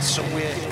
kid somewhere.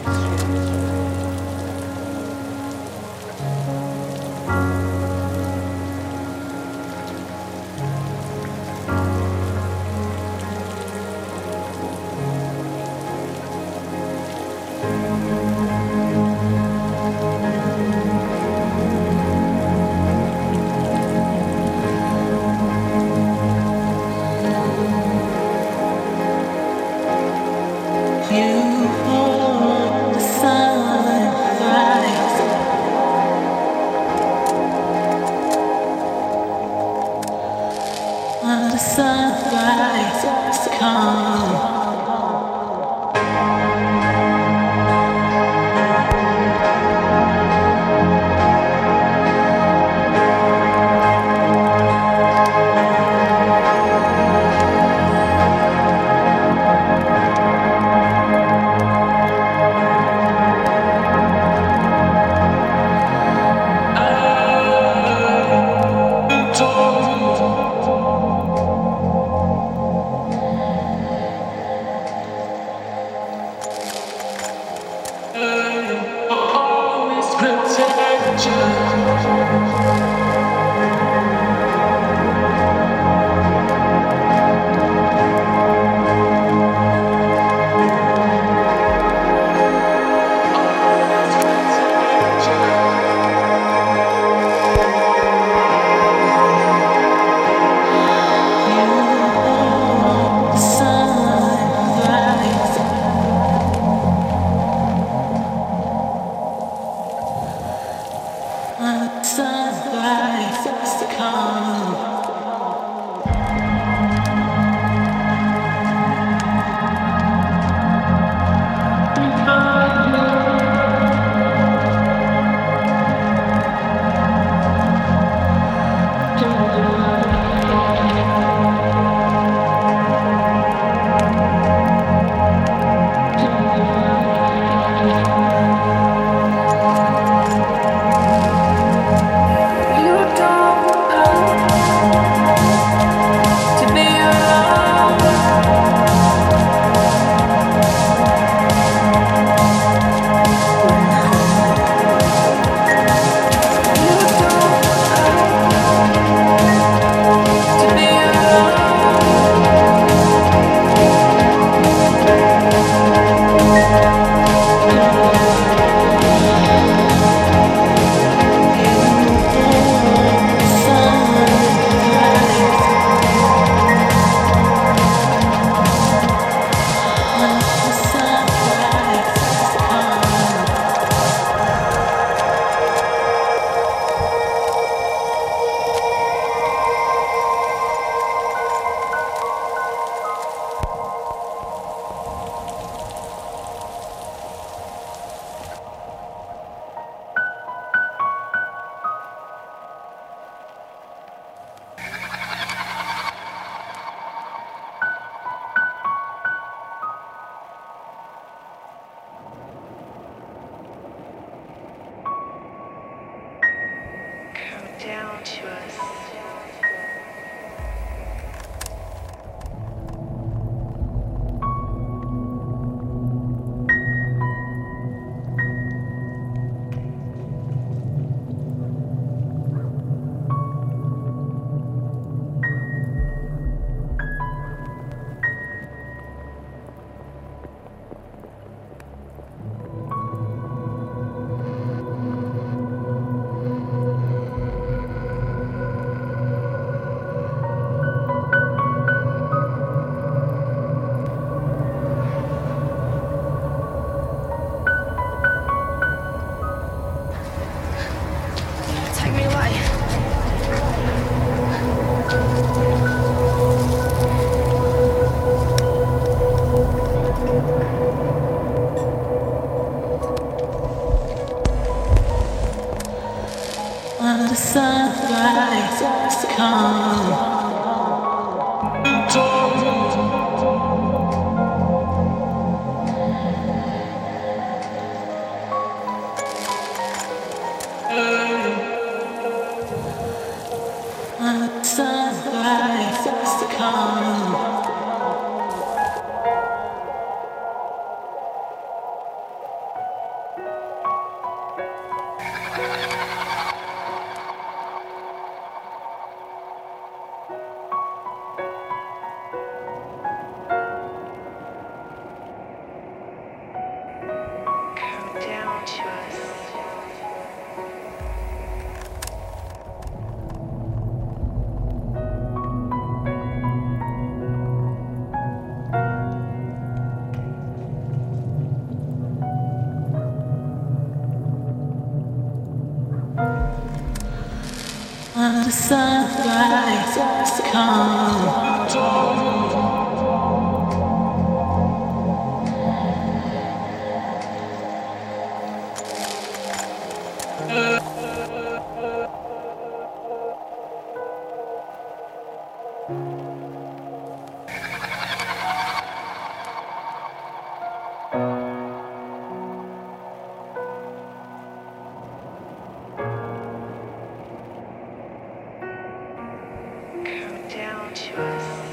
to us.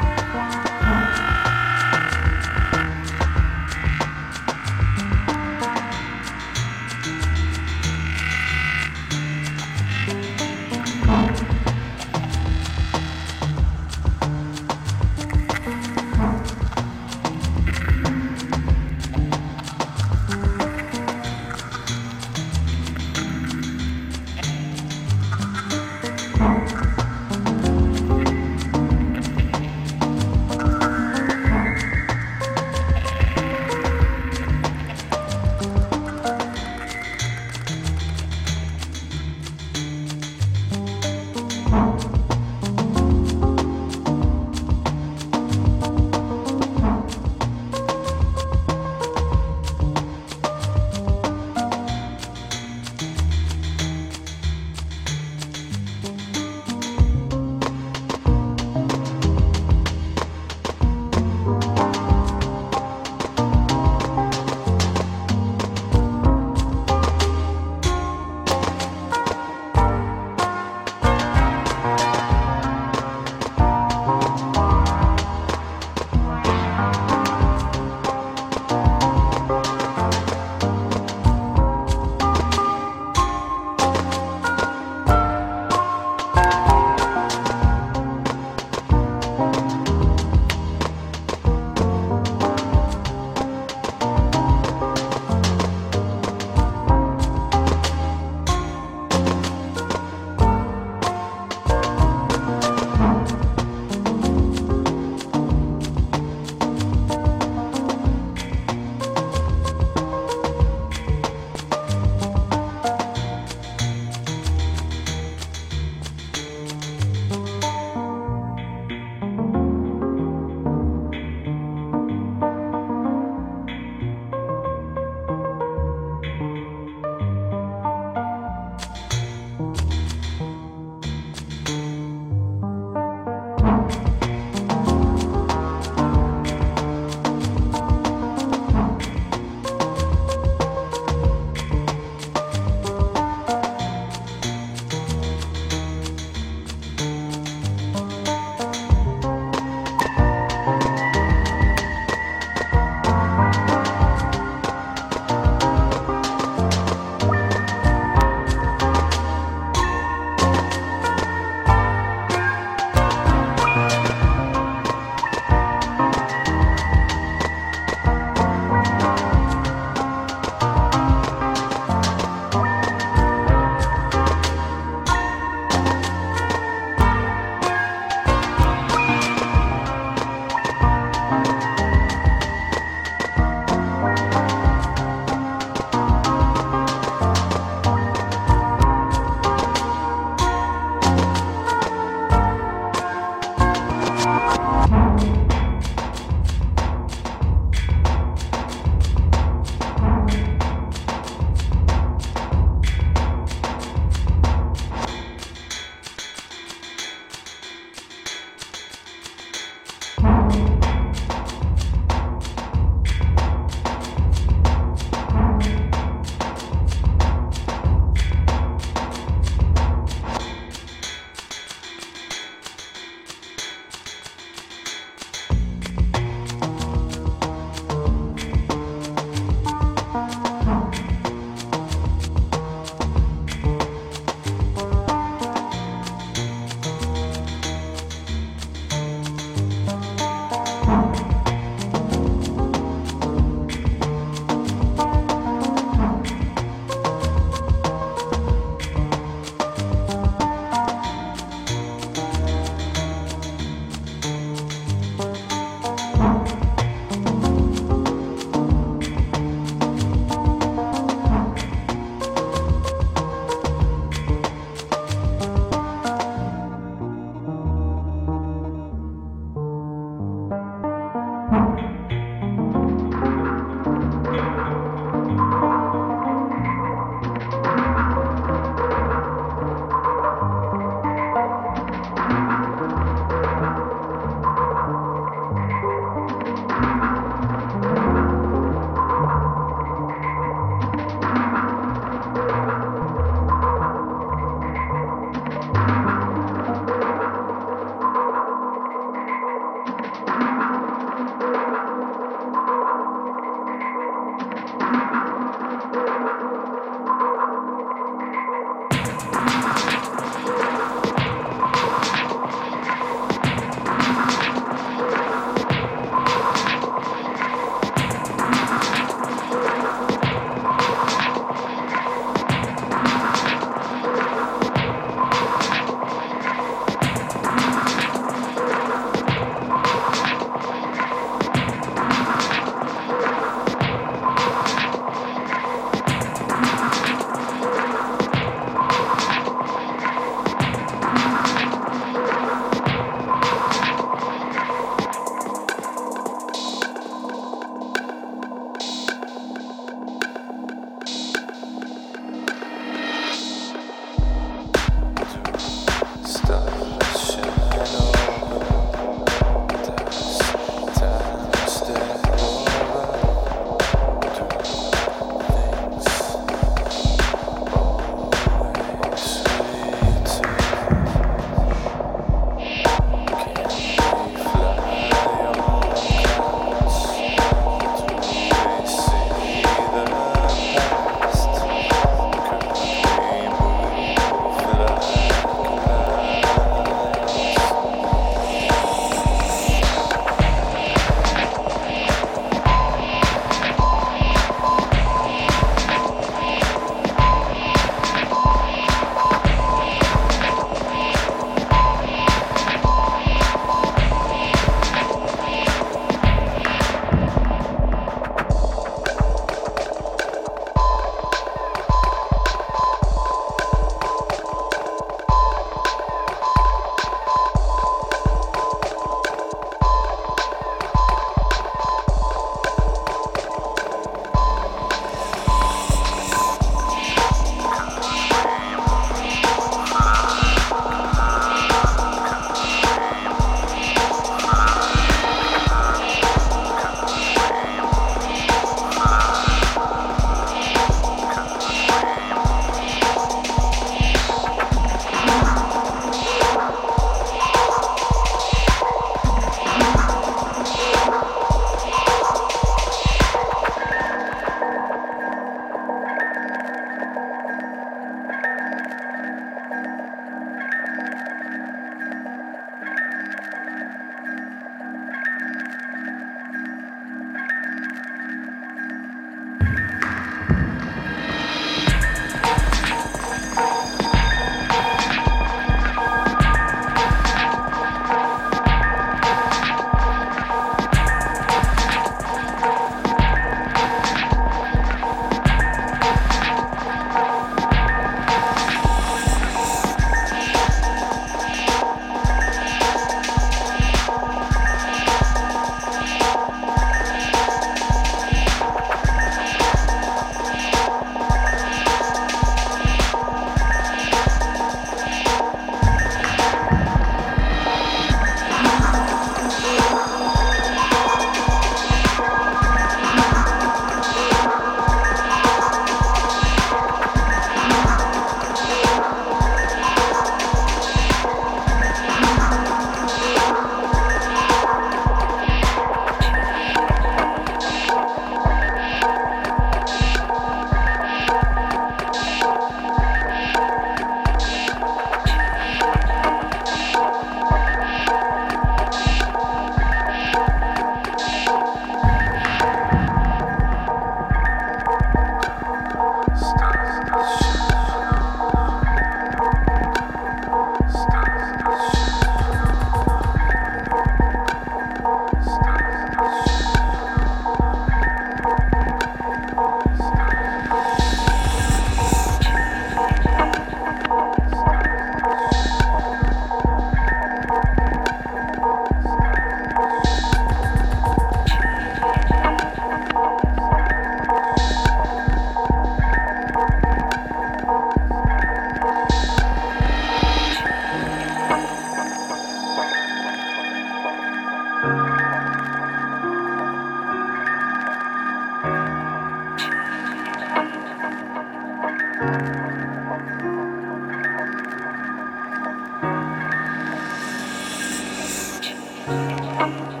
Música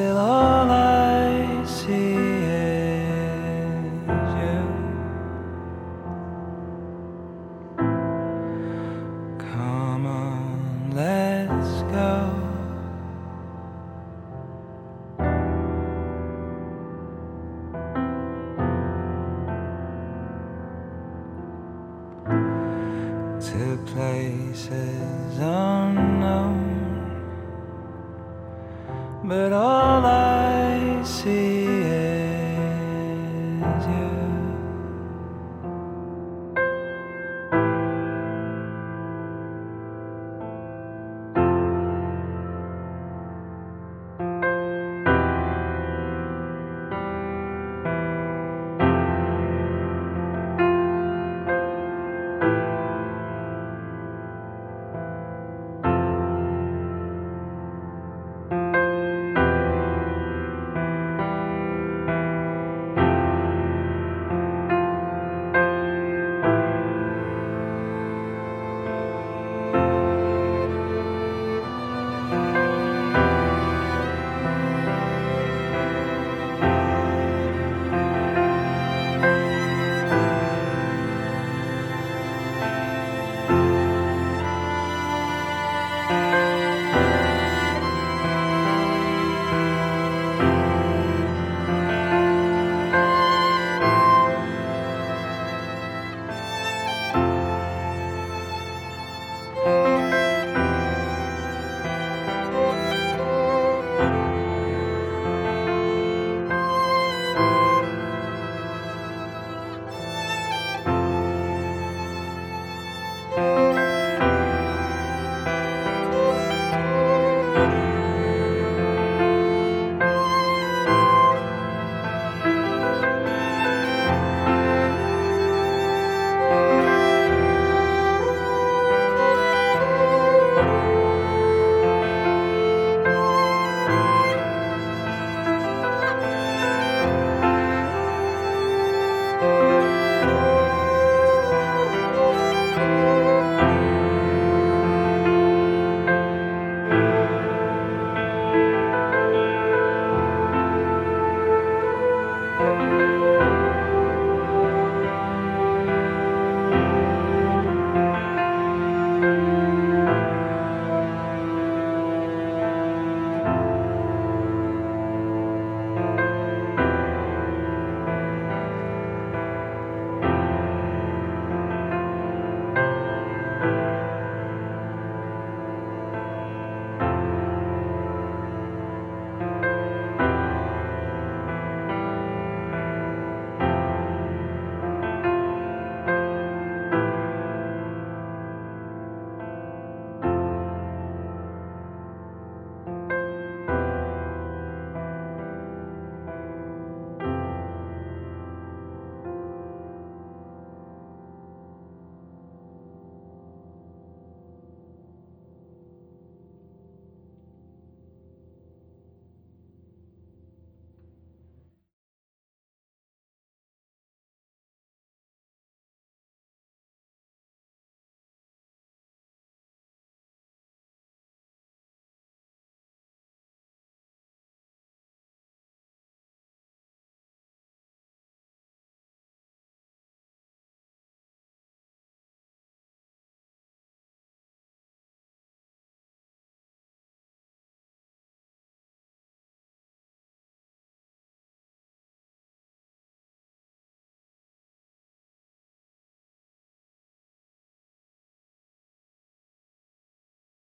still all